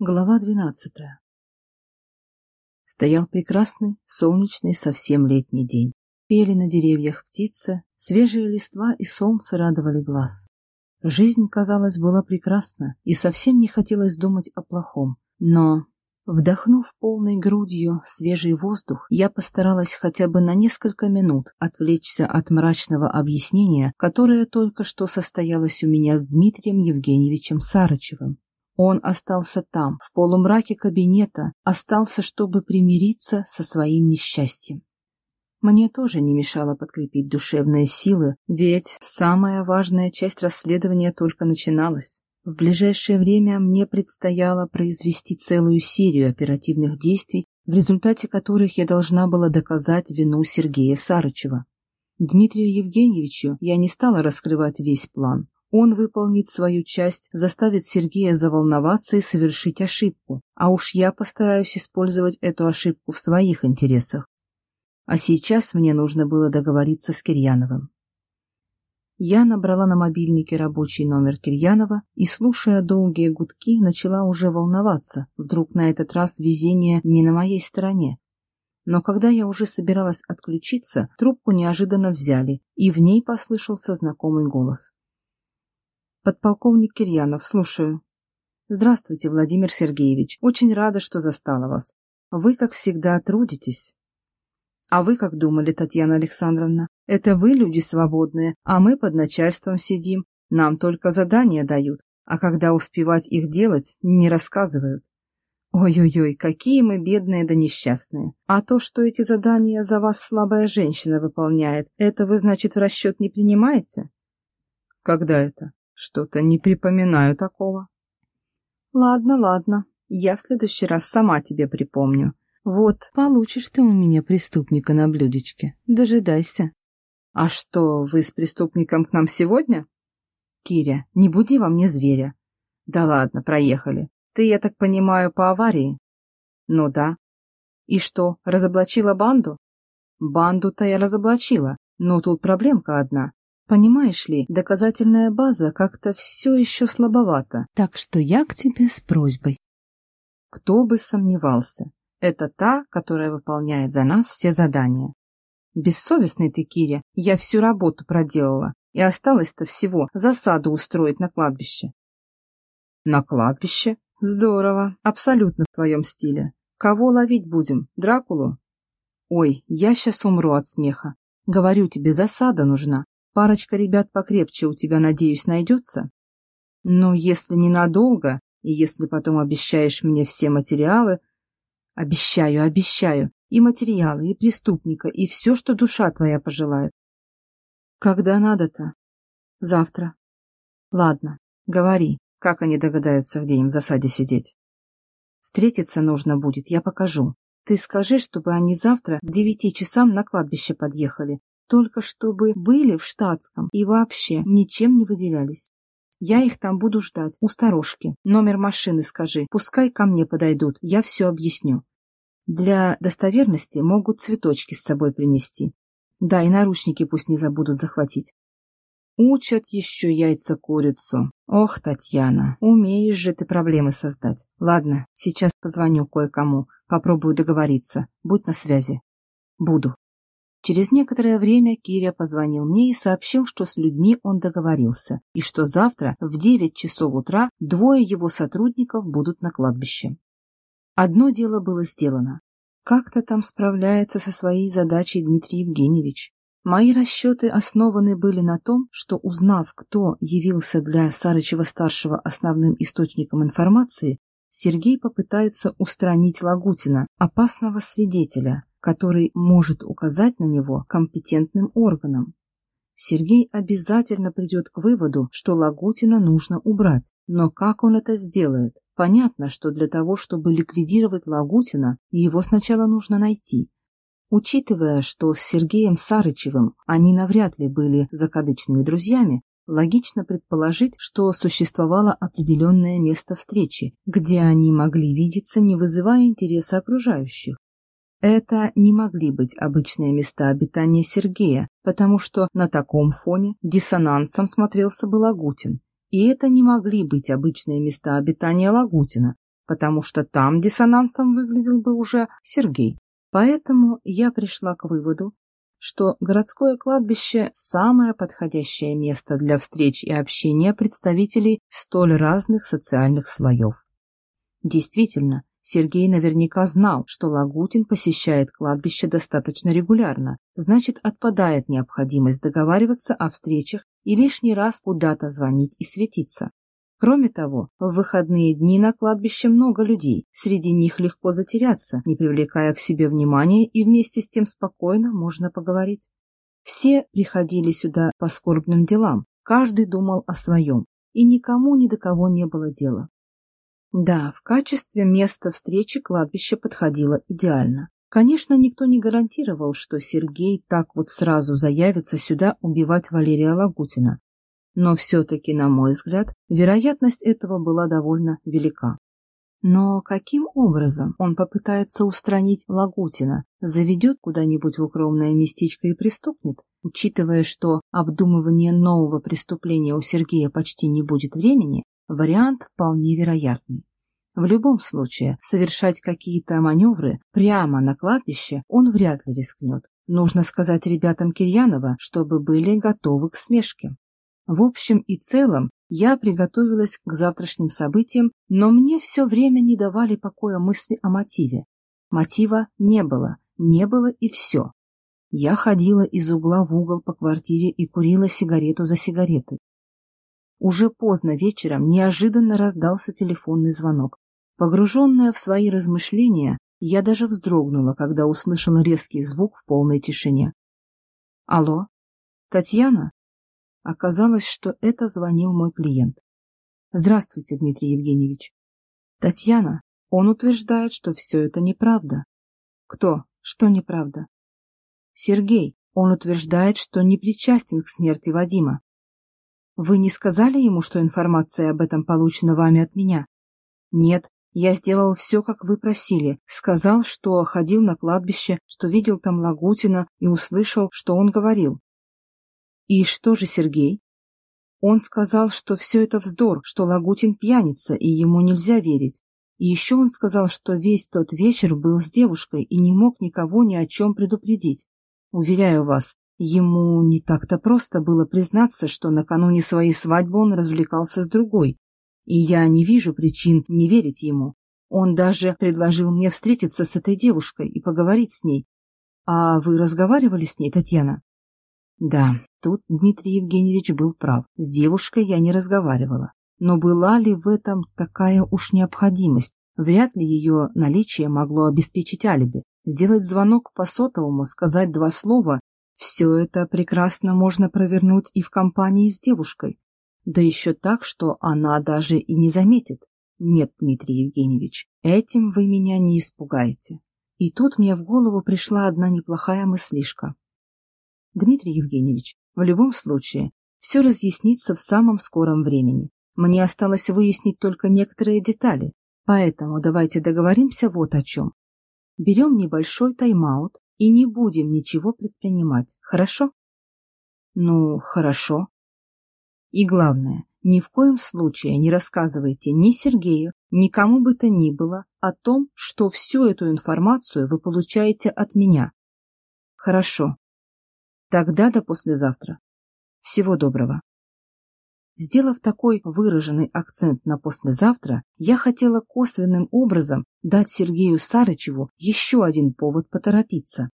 Глава двенадцатая. Стоял прекрасный, солнечный, совсем летний день. Пели на деревьях птицы, свежие листва и солнце радовали глаз. Жизнь, казалось, была прекрасна, и совсем не хотелось думать о плохом. Но, вдохнув полной грудью свежий воздух, я постаралась хотя бы на несколько минут отвлечься от мрачного объяснения, которое только что состоялось у меня с Дмитрием Евгеньевичем Сарычевым. Он остался там, в полумраке кабинета, остался, чтобы примириться со своим несчастьем. Мне тоже не мешало подкрепить душевные силы, ведь самая важная часть расследования только начиналась. В ближайшее время мне предстояло произвести целую серию оперативных действий, в результате которых я должна была доказать вину Сергея Сарычева. Дмитрию Евгеньевичу я не стала раскрывать весь план. Он выполнит свою часть, заставит Сергея заволноваться и совершить ошибку, а уж я постараюсь использовать эту ошибку в своих интересах. А сейчас мне нужно было договориться с Кирьяновым. Я набрала на мобильнике рабочий номер Кирьянова и, слушая долгие гудки, начала уже волноваться. Вдруг на этот раз везение не на моей стороне. Но когда я уже собиралась отключиться, трубку неожиданно взяли, и в ней послышался знакомый голос. Подполковник Кирьянов, слушаю. Здравствуйте, Владимир Сергеевич. Очень рада, что застала вас. Вы, как всегда, трудитесь. А вы как думали, Татьяна Александровна? Это вы люди свободные, а мы под начальством сидим. Нам только задания дают, а когда успевать их делать, не рассказывают. Ой-ой-ой, какие мы бедные да несчастные. А то, что эти задания за вас слабая женщина выполняет, это вы, значит, в расчет не принимаете? Когда это? Что-то не припоминаю такого. Ладно, ладно, я в следующий раз сама тебе припомню. Вот, получишь ты у меня преступника на блюдечке. Дожидайся. А что, вы с преступником к нам сегодня? Киря, не буди во мне зверя. Да ладно, проехали. Ты, я так понимаю, по аварии? Ну да. И что, разоблачила банду? Банду-то я разоблачила, но тут проблемка одна. Понимаешь ли, доказательная база как-то все еще слабовата, так что я к тебе с просьбой. Кто бы сомневался, это та, которая выполняет за нас все задания. Бессовестный ты, Киря, я всю работу проделала, и осталось-то всего засаду устроить на кладбище. На кладбище? Здорово, абсолютно в твоем стиле. Кого ловить будем, Дракулу? Ой, я сейчас умру от смеха. Говорю тебе, засада нужна, Парочка ребят покрепче у тебя, надеюсь, найдется? Ну, если ненадолго, и если потом обещаешь мне все материалы... Обещаю, обещаю. И материалы, и преступника, и все, что душа твоя пожелает. Когда надо-то? Завтра. Ладно, говори, как они догадаются, где им в засаде сидеть. Встретиться нужно будет, я покажу. Ты скажи, чтобы они завтра к девяти часам на кладбище подъехали, только чтобы были в штатском и вообще ничем не выделялись. Я их там буду ждать, у сторожки. Номер машины скажи, пускай ко мне подойдут, я все объясню. Для достоверности могут цветочки с собой принести. Да, и наручники пусть не забудут захватить. Учат еще яйца курицу. Ох, Татьяна, умеешь же ты проблемы создать. Ладно, сейчас позвоню кое-кому, попробую договориться. Будь на связи. Буду. Через некоторое время Киря позвонил мне и сообщил, что с людьми он договорился, и что завтра в 9 часов утра двое его сотрудников будут на кладбище. Одно дело было сделано. Как-то там справляется со своей задачей Дмитрий Евгеньевич. Мои расчеты основаны были на том, что, узнав, кто явился для Сарычева-старшего основным источником информации, Сергей попытается устранить Лагутина, опасного свидетеля, который может указать на него компетентным органам. Сергей обязательно придет к выводу, что Лагутина нужно убрать. Но как он это сделает? Понятно, что для того, чтобы ликвидировать Лагутина, его сначала нужно найти. Учитывая, что с Сергеем Сарычевым они навряд ли были закадычными друзьями, логично предположить, что существовало определенное место встречи, где они могли видеться, не вызывая интереса окружающих. Это не могли быть обычные места обитания Сергея, потому что на таком фоне диссонансом смотрелся бы Лагутин. И это не могли быть обычные места обитания Лагутина, потому что там диссонансом выглядел бы уже Сергей. Поэтому я пришла к выводу, что городское кладбище – самое подходящее место для встреч и общения представителей столь разных социальных слоев. Действительно, Сергей наверняка знал, что Лагутин посещает кладбище достаточно регулярно, значит, отпадает необходимость договариваться о встречах и лишний раз куда-то звонить и светиться. Кроме того, в выходные дни на кладбище много людей, среди них легко затеряться, не привлекая к себе внимания, и вместе с тем спокойно можно поговорить. Все приходили сюда по скорбным делам, каждый думал о своем, и никому ни до кого не было дела. Да, в качестве места встречи кладбище подходило идеально. Конечно, никто не гарантировал, что Сергей так вот сразу заявится сюда убивать Валерия Лагутина, но все-таки, на мой взгляд, вероятность этого была довольно велика. Но каким образом он попытается устранить Лагутина, заведет куда-нибудь в укромное местечко и пристукнет, учитывая, что обдумывание нового преступления у Сергея почти не будет времени, вариант вполне вероятный. В любом случае, совершать какие-то маневры прямо на кладбище он вряд ли рискнет. Нужно сказать ребятам Кирьянова, чтобы были готовы к смешке. В общем и целом, я приготовилась к завтрашним событиям, но мне все время не давали покоя мысли о мотиве. Мотива не было, не было и все. Я ходила из угла в угол по квартире и курила сигарету за сигаретой. Уже поздно вечером неожиданно раздался телефонный звонок. Погруженная в свои размышления, я даже вздрогнула, когда услышала резкий звук в полной тишине. «Алло? Татьяна?» Оказалось, что это звонил мой клиент. Здравствуйте, Дмитрий Евгеньевич. Татьяна, он утверждает, что все это неправда. Кто? Что неправда? Сергей, он утверждает, что не причастен к смерти Вадима. Вы не сказали ему, что информация об этом получена вами от меня? Нет, я сделал все, как вы просили. Сказал, что ходил на кладбище, что видел там Лагутина и услышал, что он говорил. И что же Сергей? Он сказал, что все это вздор, что Лагутин пьяница, и ему нельзя верить. И еще он сказал, что весь тот вечер был с девушкой и не мог никого ни о чем предупредить. Уверяю вас, ему не так-то просто было признаться, что накануне своей свадьбы он развлекался с другой. И я не вижу причин не верить ему. Он даже предложил мне встретиться с этой девушкой и поговорить с ней. А вы разговаривали с ней, Татьяна? Да, тут Дмитрий Евгеньевич был прав. С девушкой я не разговаривала. Но была ли в этом такая уж необходимость? Вряд ли ее наличие могло обеспечить алиби. Сделать звонок по сотовому, сказать два слова – все это прекрасно можно провернуть и в компании с девушкой. Да еще так, что она даже и не заметит. Нет, Дмитрий Евгеньевич, этим вы меня не испугаете. И тут мне в голову пришла одна неплохая мыслишка. Дмитрий Евгеньевич, в любом случае, все разъяснится в самом скором времени. Мне осталось выяснить только некоторые детали, поэтому давайте договоримся вот о чем. Берем небольшой тайм-аут и не будем ничего предпринимать, хорошо? Ну, хорошо. И главное, ни в коем случае не рассказывайте ни Сергею, ни кому бы то ни было о том, что всю эту информацию вы получаете от меня. Хорошо, Тогда до послезавтра. Всего доброго. Сделав такой выраженный акцент на послезавтра, я хотела косвенным образом дать Сергею Сарычеву еще один повод поторопиться.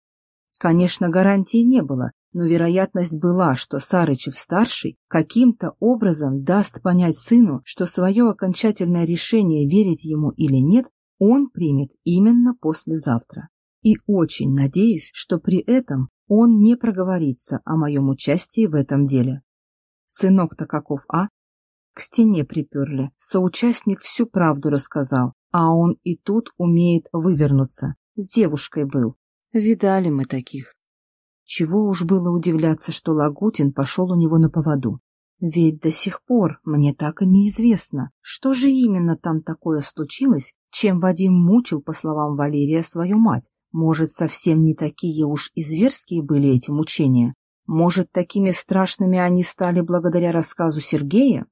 Конечно, гарантии не было, но вероятность была, что Сарычев-старший каким-то образом даст понять сыну, что свое окончательное решение, верить ему или нет, он примет именно послезавтра. И очень надеюсь, что при этом он не проговорится о моем участии в этом деле. Сынок-то каков, а? К стене приперли, соучастник всю правду рассказал, а он и тут умеет вывернуться. С девушкой был. Видали мы таких. Чего уж было удивляться, что Лагутин пошел у него на поводу. Ведь до сих пор мне так и неизвестно, что же именно там такое случилось, чем Вадим мучил, по словам Валерия, свою мать, может, совсем не такие уж и зверские были эти мучения? Может, такими страшными они стали благодаря рассказу Сергея?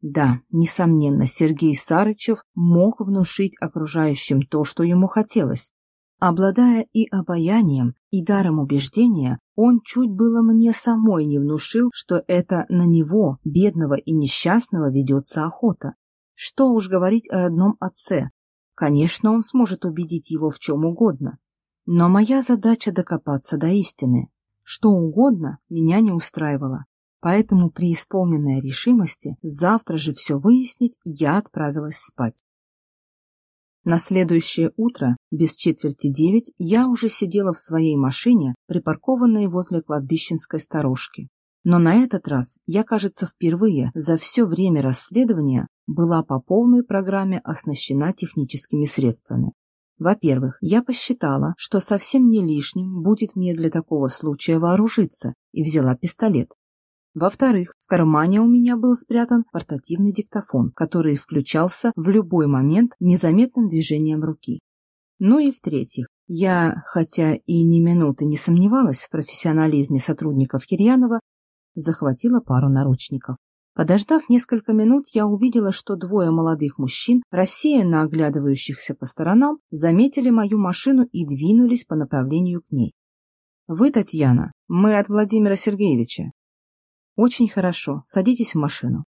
Да, несомненно, Сергей Сарычев мог внушить окружающим то, что ему хотелось. Обладая и обаянием, и даром убеждения, он чуть было мне самой не внушил, что это на него, бедного и несчастного, ведется охота. Что уж говорить о родном отце. Конечно, он сможет убедить его в чем угодно. Но моя задача докопаться до истины. Что угодно меня не устраивало. Поэтому при исполненной решимости завтра же все выяснить я отправилась спать. На следующее утро, без четверти девять, я уже сидела в своей машине, припаркованной возле кладбищенской сторожки. Но на этот раз я, кажется, впервые за все время расследования была по полной программе оснащена техническими средствами. Во-первых, я посчитала, что совсем не лишним будет мне для такого случая вооружиться, и взяла пистолет. Во-вторых, в кармане у меня был спрятан портативный диктофон, который включался в любой момент незаметным движением руки. Ну и в-третьих, я, хотя и ни минуты не сомневалась в профессионализме сотрудников Кирьянова, захватила пару наручников. Подождав несколько минут, я увидела, что двое молодых мужчин, рассеянно оглядывающихся по сторонам, заметили мою машину и двинулись по направлению к ней. «Вы, Татьяна, мы от Владимира Сергеевича», «Очень хорошо. Садитесь в машину».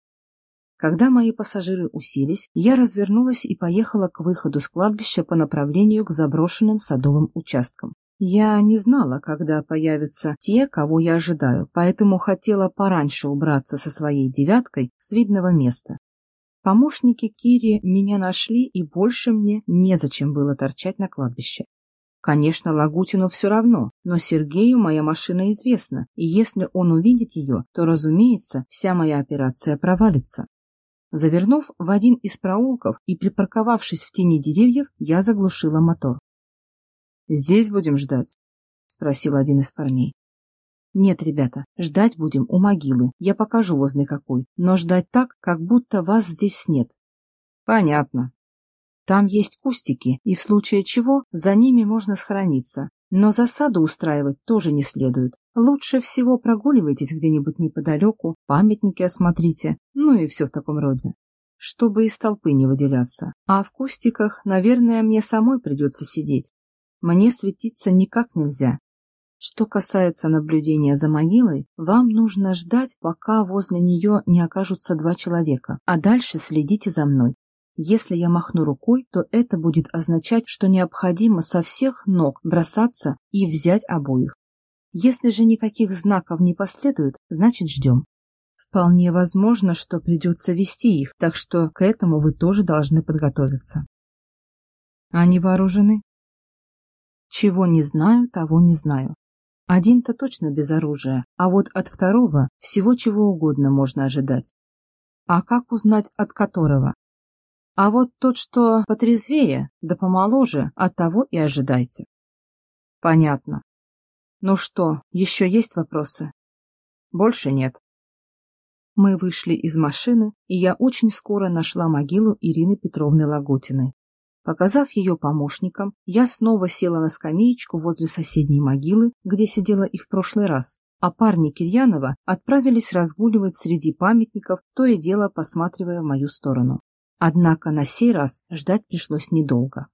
Когда мои пассажиры уселись, я развернулась и поехала к выходу с кладбища по направлению к заброшенным садовым участкам. Я не знала, когда появятся те, кого я ожидаю, поэтому хотела пораньше убраться со своей девяткой с видного места. Помощники Кири меня нашли, и больше мне незачем было торчать на кладбище. Конечно, Лагутину все равно, но Сергею моя машина известна, и если он увидит ее, то, разумеется, вся моя операция провалится. Завернув в один из проулков и припарковавшись в тени деревьев, я заглушила мотор. «Здесь будем ждать?» — спросил один из парней. «Нет, ребята, ждать будем у могилы, я покажу возле какой, но ждать так, как будто вас здесь нет». «Понятно», там есть кустики, и в случае чего за ними можно схорониться. Но засаду устраивать тоже не следует. Лучше всего прогуливайтесь где-нибудь неподалеку, памятники осмотрите, ну и все в таком роде. Чтобы из толпы не выделяться. А в кустиках, наверное, мне самой придется сидеть. Мне светиться никак нельзя. Что касается наблюдения за могилой, вам нужно ждать, пока возле нее не окажутся два человека, а дальше следите за мной. Если я махну рукой, то это будет означать, что необходимо со всех ног бросаться и взять обоих. Если же никаких знаков не последует, значит ждем. Вполне возможно, что придется вести их, так что к этому вы тоже должны подготовиться. Они вооружены? Чего не знаю, того не знаю. Один-то точно без оружия, а вот от второго всего чего угодно можно ожидать. А как узнать от которого? А вот тот, что потрезвее, да помоложе, от того и ожидайте. Понятно. Ну что, еще есть вопросы? Больше нет. Мы вышли из машины, и я очень скоро нашла могилу Ирины Петровны Лагутиной. Показав ее помощникам, я снова села на скамеечку возле соседней могилы, где сидела и в прошлый раз, а парни Кирьянова отправились разгуливать среди памятников, то и дело посматривая в мою сторону. Однако на сей раз ждать пришлось недолго.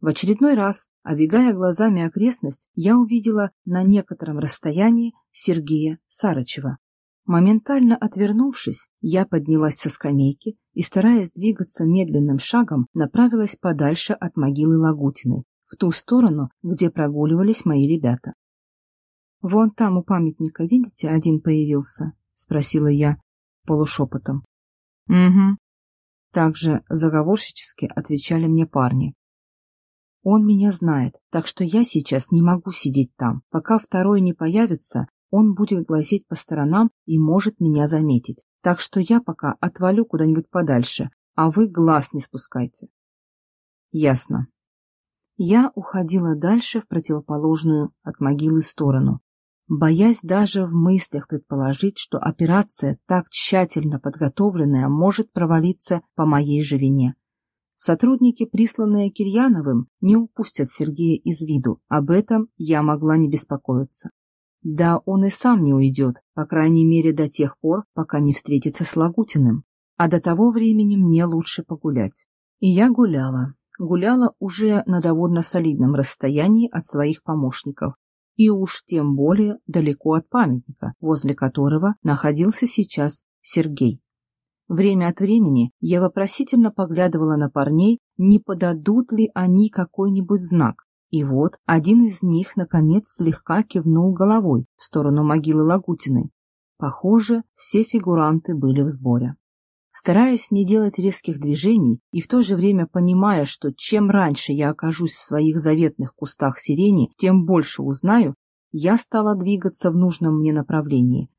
В очередной раз, обегая глазами окрестность, я увидела на некотором расстоянии Сергея Сарычева. Моментально отвернувшись, я поднялась со скамейки и, стараясь двигаться медленным шагом, направилась подальше от могилы Лагутиной, в ту сторону, где прогуливались мои ребята. «Вон там у памятника, видите, один появился?» — спросила я полушепотом. «Угу», также заговорщически отвечали мне парни. Он меня знает, так что я сейчас не могу сидеть там. Пока второй не появится, он будет глазеть по сторонам и может меня заметить. Так что я пока отвалю куда-нибудь подальше, а вы глаз не спускайте. Ясно. Я уходила дальше в противоположную от могилы сторону, боясь даже в мыслях предположить, что операция, так тщательно подготовленная, может провалиться по моей же вине. Сотрудники, присланные Кирьяновым, не упустят Сергея из виду, об этом я могла не беспокоиться. Да, он и сам не уйдет, по крайней мере до тех пор, пока не встретится с Лагутиным. а до того времени мне лучше погулять. И я гуляла. Гуляла уже на довольно солидном расстоянии от своих помощников, и уж тем более далеко от памятника, возле которого находился сейчас Сергей. Время от времени я вопросительно поглядывала на парней, не подадут ли они какой-нибудь знак. И вот один из них, наконец, слегка кивнул головой в сторону могилы Лагутиной. Похоже, все фигуранты были в сборе. Стараясь не делать резких движений и в то же время понимая, что чем раньше я окажусь в своих заветных кустах сирени, тем больше узнаю, я стала двигаться в нужном мне направлении,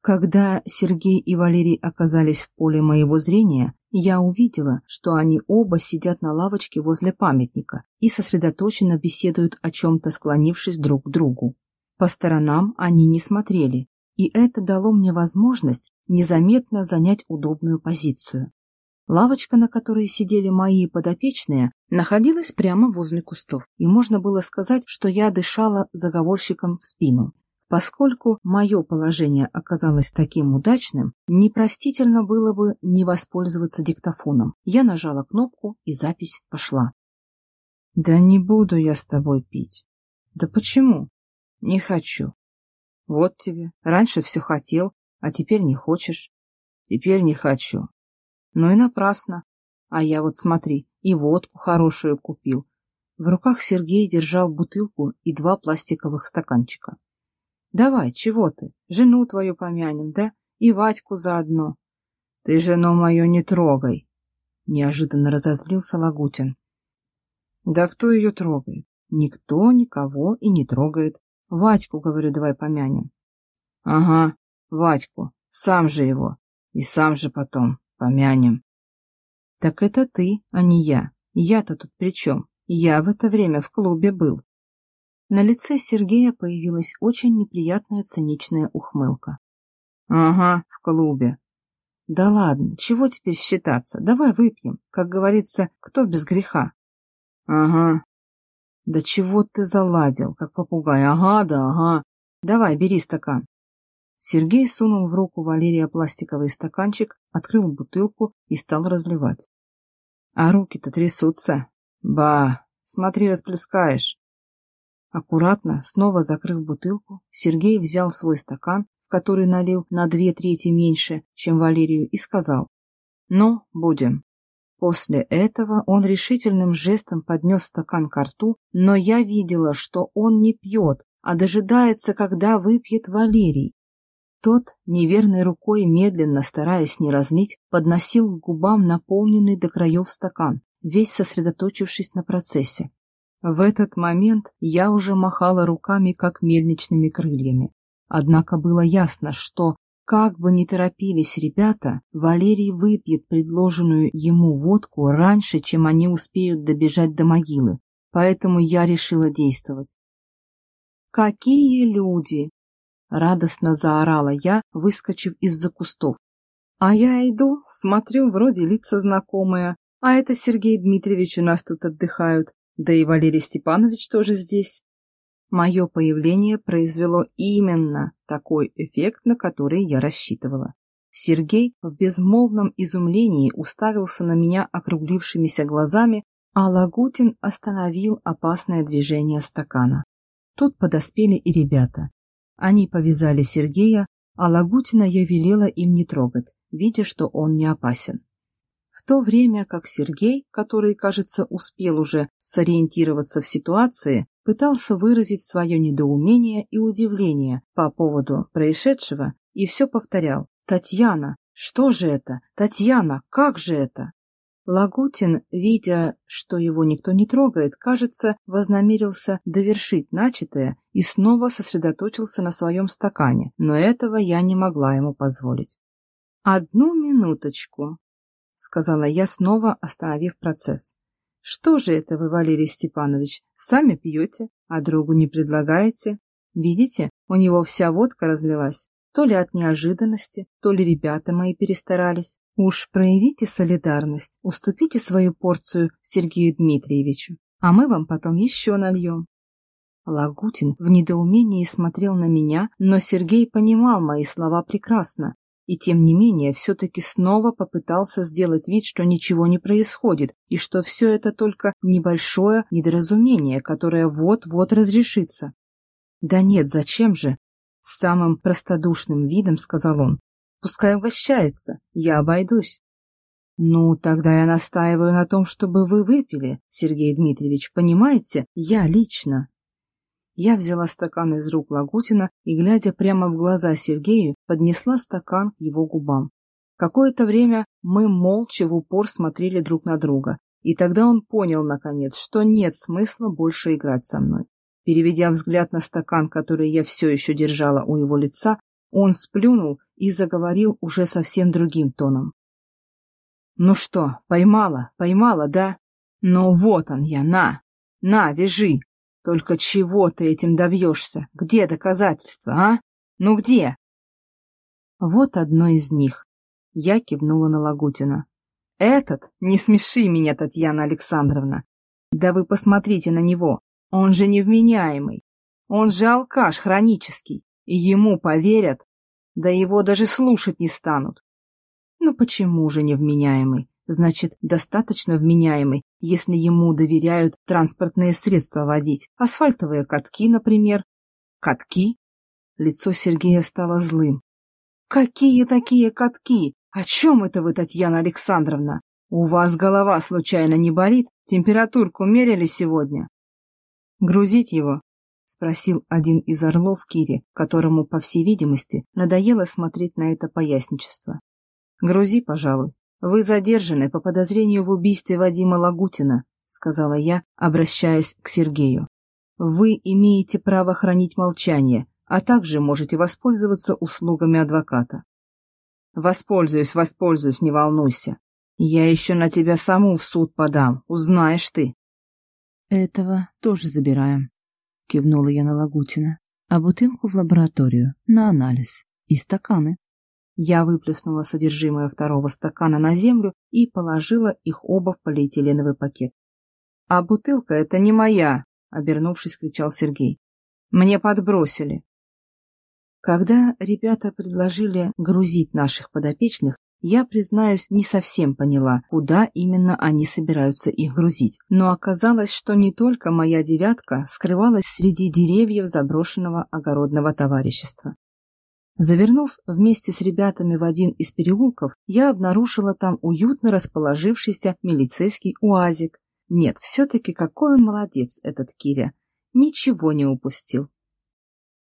когда Сергей и Валерий оказались в поле моего зрения, я увидела, что они оба сидят на лавочке возле памятника и сосредоточенно беседуют о чем-то, склонившись друг к другу. По сторонам они не смотрели, и это дало мне возможность незаметно занять удобную позицию. Лавочка, на которой сидели мои подопечные, находилась прямо возле кустов, и можно было сказать, что я дышала заговорщиком в спину. Поскольку мое положение оказалось таким удачным, непростительно было бы не воспользоваться диктофоном. Я нажала кнопку, и запись пошла. «Да не буду я с тобой пить». «Да почему?» «Не хочу». «Вот тебе. Раньше все хотел, а теперь не хочешь». «Теперь не хочу». «Ну и напрасно. А я вот смотри, и водку хорошую купил». В руках Сергей держал бутылку и два пластиковых стаканчика. Давай, чего ты? Жену твою помянем, да? И Вадьку заодно. Ты жену мою не трогай. Неожиданно разозлился Лагутин. Да кто ее трогает? Никто никого и не трогает. Вадьку, говорю, давай помянем. Ага, Вадьку, сам же его. И сам же потом помянем. Так это ты, а не я. Я-то тут при чем? Я в это время в клубе был. На лице Сергея появилась очень неприятная циничная ухмылка. «Ага, в клубе». «Да ладно, чего теперь считаться? Давай выпьем. Как говорится, кто без греха?» «Ага». «Да чего ты заладил, как попугай? Ага, да ага. Давай, бери стакан». Сергей сунул в руку Валерия пластиковый стаканчик, открыл бутылку и стал разливать. «А руки-то трясутся. Ба, смотри, расплескаешь». Аккуратно, снова закрыв бутылку, Сергей взял свой стакан, в который налил на две трети меньше, чем Валерию, и сказал «Ну, будем». После этого он решительным жестом поднес стакан к рту, но я видела, что он не пьет, а дожидается, когда выпьет Валерий. Тот, неверной рукой, медленно, стараясь не разлить, подносил к губам наполненный до краев стакан, весь сосредоточившись на процессе. В этот момент я уже махала руками, как мельничными крыльями. Однако было ясно, что, как бы ни торопились ребята, Валерий выпьет предложенную ему водку раньше, чем они успеют добежать до могилы. Поэтому я решила действовать. «Какие люди!» — радостно заорала я, выскочив из-за кустов. А я иду, смотрю, вроде лица знакомые, а это Сергей Дмитриевич у нас тут отдыхают. Да и Валерий Степанович тоже здесь. Мое появление произвело именно такой эффект, на который я рассчитывала. Сергей в безмолвном изумлении уставился на меня округлившимися глазами, а Лагутин остановил опасное движение стакана. Тут подоспели и ребята. Они повязали Сергея, а Лагутина я велела им не трогать, видя, что он не опасен в то время как Сергей, который, кажется, успел уже сориентироваться в ситуации, пытался выразить свое недоумение и удивление по поводу происшедшего и все повторял. «Татьяна! Что же это? Татьяна! Как же это?» Лагутин, видя, что его никто не трогает, кажется, вознамерился довершить начатое и снова сосредоточился на своем стакане, но этого я не могла ему позволить. «Одну минуточку», — сказала я, снова остановив процесс. «Что же это вы, Валерий Степанович, сами пьете, а другу не предлагаете? Видите, у него вся водка разлилась. То ли от неожиданности, то ли ребята мои перестарались. Уж проявите солидарность, уступите свою порцию Сергею Дмитриевичу, а мы вам потом еще нальем». Лагутин в недоумении смотрел на меня, но Сергей понимал мои слова прекрасно и тем не менее все-таки снова попытался сделать вид, что ничего не происходит, и что все это только небольшое недоразумение, которое вот-вот разрешится. «Да нет, зачем же?» — с самым простодушным видом сказал он. «Пускай угощается, я обойдусь». «Ну, тогда я настаиваю на том, чтобы вы выпили, Сергей Дмитриевич, понимаете? Я лично». Я взяла стакан из рук Лагутина и, глядя прямо в глаза Сергею, поднесла стакан к его губам. Какое-то время мы молча в упор смотрели друг на друга, и тогда он понял, наконец, что нет смысла больше играть со мной. Переведя взгляд на стакан, который я все еще держала у его лица, он сплюнул и заговорил уже совсем другим тоном. «Ну что, поймала, поймала, да? Ну вот он я, на, на, вяжи, только чего ты этим добьешься? Где доказательства, а? Ну где? Вот одно из них. Я кивнула на Лагутина. Этот? Не смеши меня, Татьяна Александровна. Да вы посмотрите на него. Он же невменяемый. Он же алкаш хронический. И ему поверят. Да его даже слушать не станут. Ну почему же невменяемый? Значит, достаточно вменяемый, если ему доверяют транспортные средства водить. Асфальтовые катки, например. Катки? Лицо Сергея стало злым. Какие такие катки? О чем это вы, Татьяна Александровна? У вас голова случайно не болит? Температурку мерили сегодня? Грузить его? Спросил один из орлов Кири, которому, по всей видимости, надоело смотреть на это поясничество. Грузи, пожалуй. «Вы задержаны по подозрению в убийстве Вадима Лагутина», — сказала я, обращаясь к Сергею. «Вы имеете право хранить молчание, а также можете воспользоваться услугами адвоката». «Воспользуюсь, воспользуюсь, не волнуйся. Я еще на тебя саму в суд подам, узнаешь ты». «Этого тоже забираем», — кивнула я на Лагутина. «А бутылку в лабораторию, на анализ. И стаканы». Я выплеснула содержимое второго стакана на землю и положила их оба в полиэтиленовый пакет. «А бутылка это не моя!» — обернувшись, кричал Сергей. «Мне подбросили!» Когда ребята предложили грузить наших подопечных, я, признаюсь, не совсем поняла, куда именно они собираются их грузить. Но оказалось, что не только моя девятка скрывалась среди деревьев заброшенного огородного товарищества. Завернув вместе с ребятами в один из переулков, я обнаружила там уютно расположившийся милицейский уазик. Нет, все-таки какой он молодец, этот Киря. Ничего не упустил.